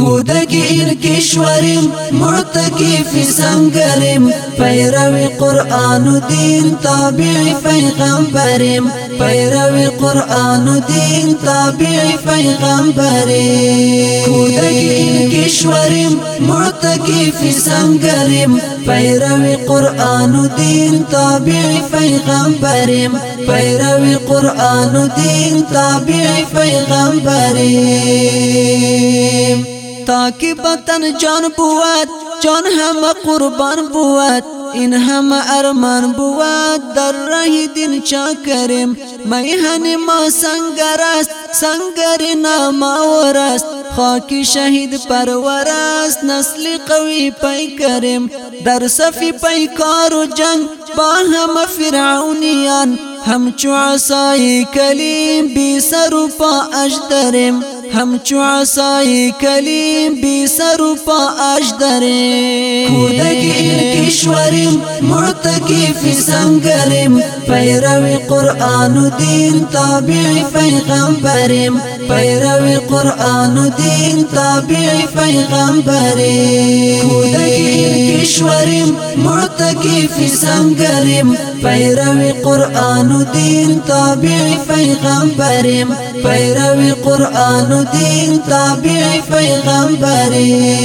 کودکی کشوریم معتکف سنگریم پیروی قرآن و دین تابع پیغمبریم قرآن و دین تابع پیغمبریم کودکی کشوریم معتکف سنگریم پیروی قرآن و دین تابع پیغمبریم قرآن و دین تابع پیغمبریم تا که به تن جان بود جان همه قربان بود این همه ارمان بود در راه دین چاکریم میهن ما سنگر است سنگر نام‌آور است خاک شهید پرور است نسل قوی پی کریم در صف پیکار و جنگ با هم فرعونیان همچو عصای کلیم بی سر و پا اژدریم۔ همچو عصای کلیم بی سر پا اجدریم کودکی کشوریم معتکف سنگریم. پیروی قرآن و دین تابع پیغمبریم. پیروی قرآن و دین تابع پیغمبریم. کودکی کشوریم معتکف سنگریم پیروی قرآن و دین تابع پیغمبریم پیروی قرآن و دین تابع پیغمبریم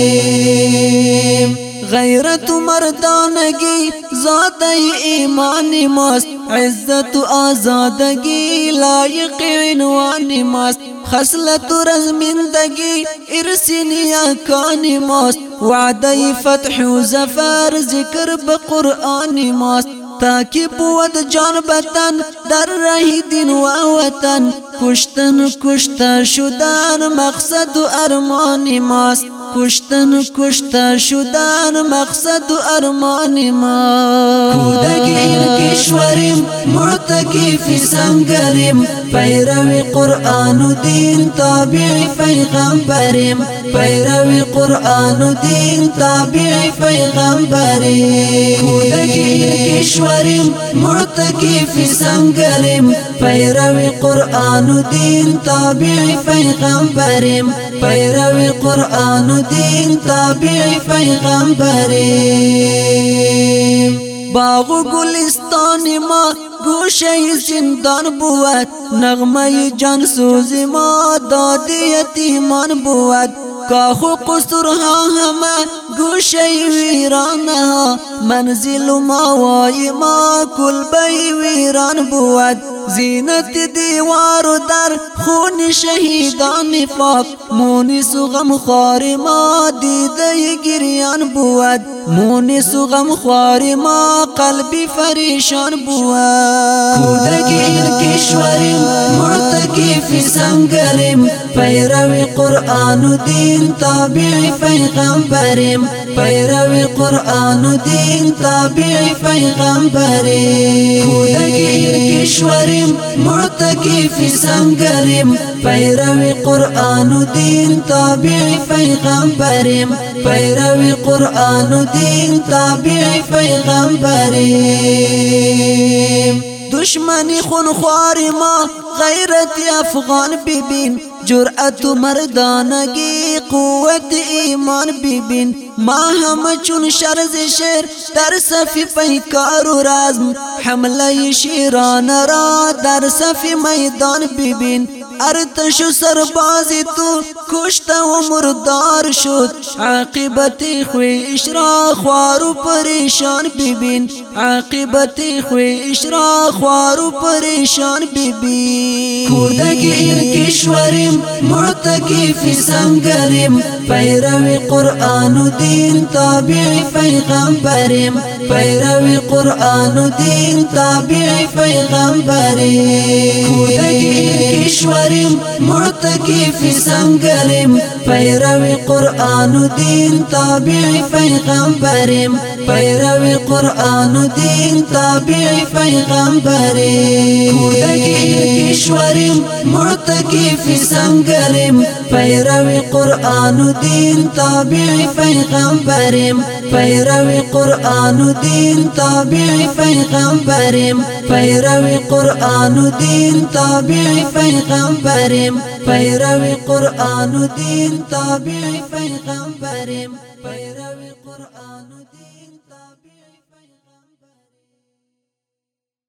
غیرت مردانگی ذات ایمان ماست. عزت و آزادگی لایق عنوان ماست. خصلت رزمندگی ارث نیاکان ماست. وعده فتح و ظفر ذکر به قرآن ماست. تا که بود جان به تن در راه دین و وطن. کشتن کشته شدن مقصد و ارمان ماست. کشتن کشته شدن مقصد و ارمان ما. کودک کشوریم معتکف سنگریم. پیروی قرآن و دین تابع پیغمبریم. پیروی قرآن و دین تابع پیغمبریم. کودک کشوریم معتکف سنگریم. پیروی قرآن و دین تابع پیغمبریم. پیروی قرآن و دین تابع پیغمبریم باغ و گلستان ما گوشه زندان بود نغمه جان سوز ما داد یتیمان بود. کاخ و قصرها همه گوشه ویرانها منزل ما وای ما کلبه ویران بود. زینت دیوار در خون شهیدان پاک مونس غم خوار ما دیده گریان بود. مونس غم خوار ما قلب پریشان بود. کودک کشوریم معتکف سنگریم. پیروی قرآن و دین تابع پیغمبریم پیروی قرآن و دین تابع پیغمبریم کودک کشوریم معتکف سنگریم. پیروی قرآن و دین تابع پیغمبریم. پیروی قرآن و دین تابع پیغمبریم. دشمن خونخوار ما غیرت افغان ببین. جرأت مردانگی قوت ایمان ببین. ما هم چون شرزه شیر در صف پیکار و رزم. حمله شیران را در صف میدان ببین. ارتش سربازی تو کشت و مردار شد. عاقبت خویش را خوار و پریشان ببین. عاقبت خویش را خوار و پریشان ببین. کودکی کشوریم معتکف سنگریم. پیروی قرآن و دین تابع پیغمبریم. پیروی قرآن و دین تابع پیغمبریم. کودکی کشوریم معتکف سنگریم. پیروی قرآن و دین تابع پیغمبریم پیروی قرآن و دین تابع پیغمبریم کودکی کشوریم معتکف سنگریم پیروی قرآن و دین تابع پیغمبریم پیروی قرآن و دین تابع پیغمبریم پیروی قرآن و دین تابع پیغمبریم پیروی قرآن و دین تابع پیغمبریم پیروی قرآن و دین.